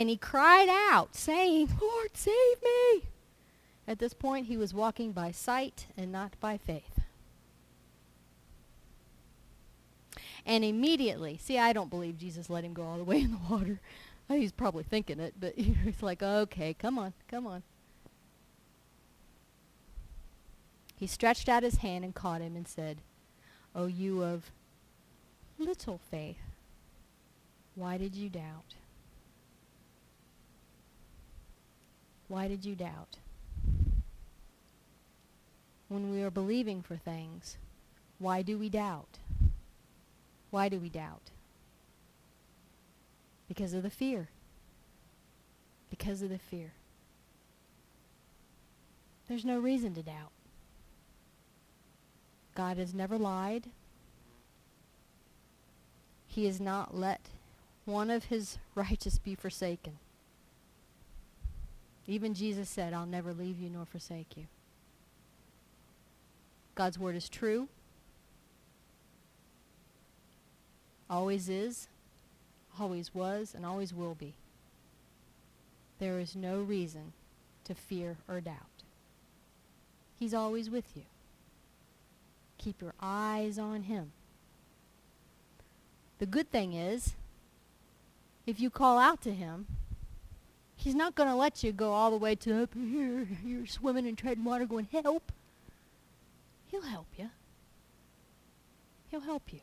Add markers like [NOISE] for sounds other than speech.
And he cried out, saying, Lord, save me. At this point, he was walking by sight and not by faith. And immediately, see, I don't believe Jesus let him go all the way in the water. [LAUGHS] He's probably thinking it, but [LAUGHS] he's like, okay, come on, come on. He stretched out his hand and caught him and said, O you of little faith, why did you doubt? Why did you doubt? When we are believing for things, why do we doubt? Why do we doubt? Because of the fear. Because of the fear. There's no reason to doubt. God has never lied. He has not let one of his [LAUGHS] righteous be forsaken. Even Jesus said, I'll never leave you nor forsake you. God's word is true. Always is, always was, and always will be. There is no reason to fear or doubt. He's always with you. Keep your eyes on him. The good thing is, if you call out to him, he's not going to let you go all the way to up here. You're swimming and treading water going, help. He'll help you. He'll help you.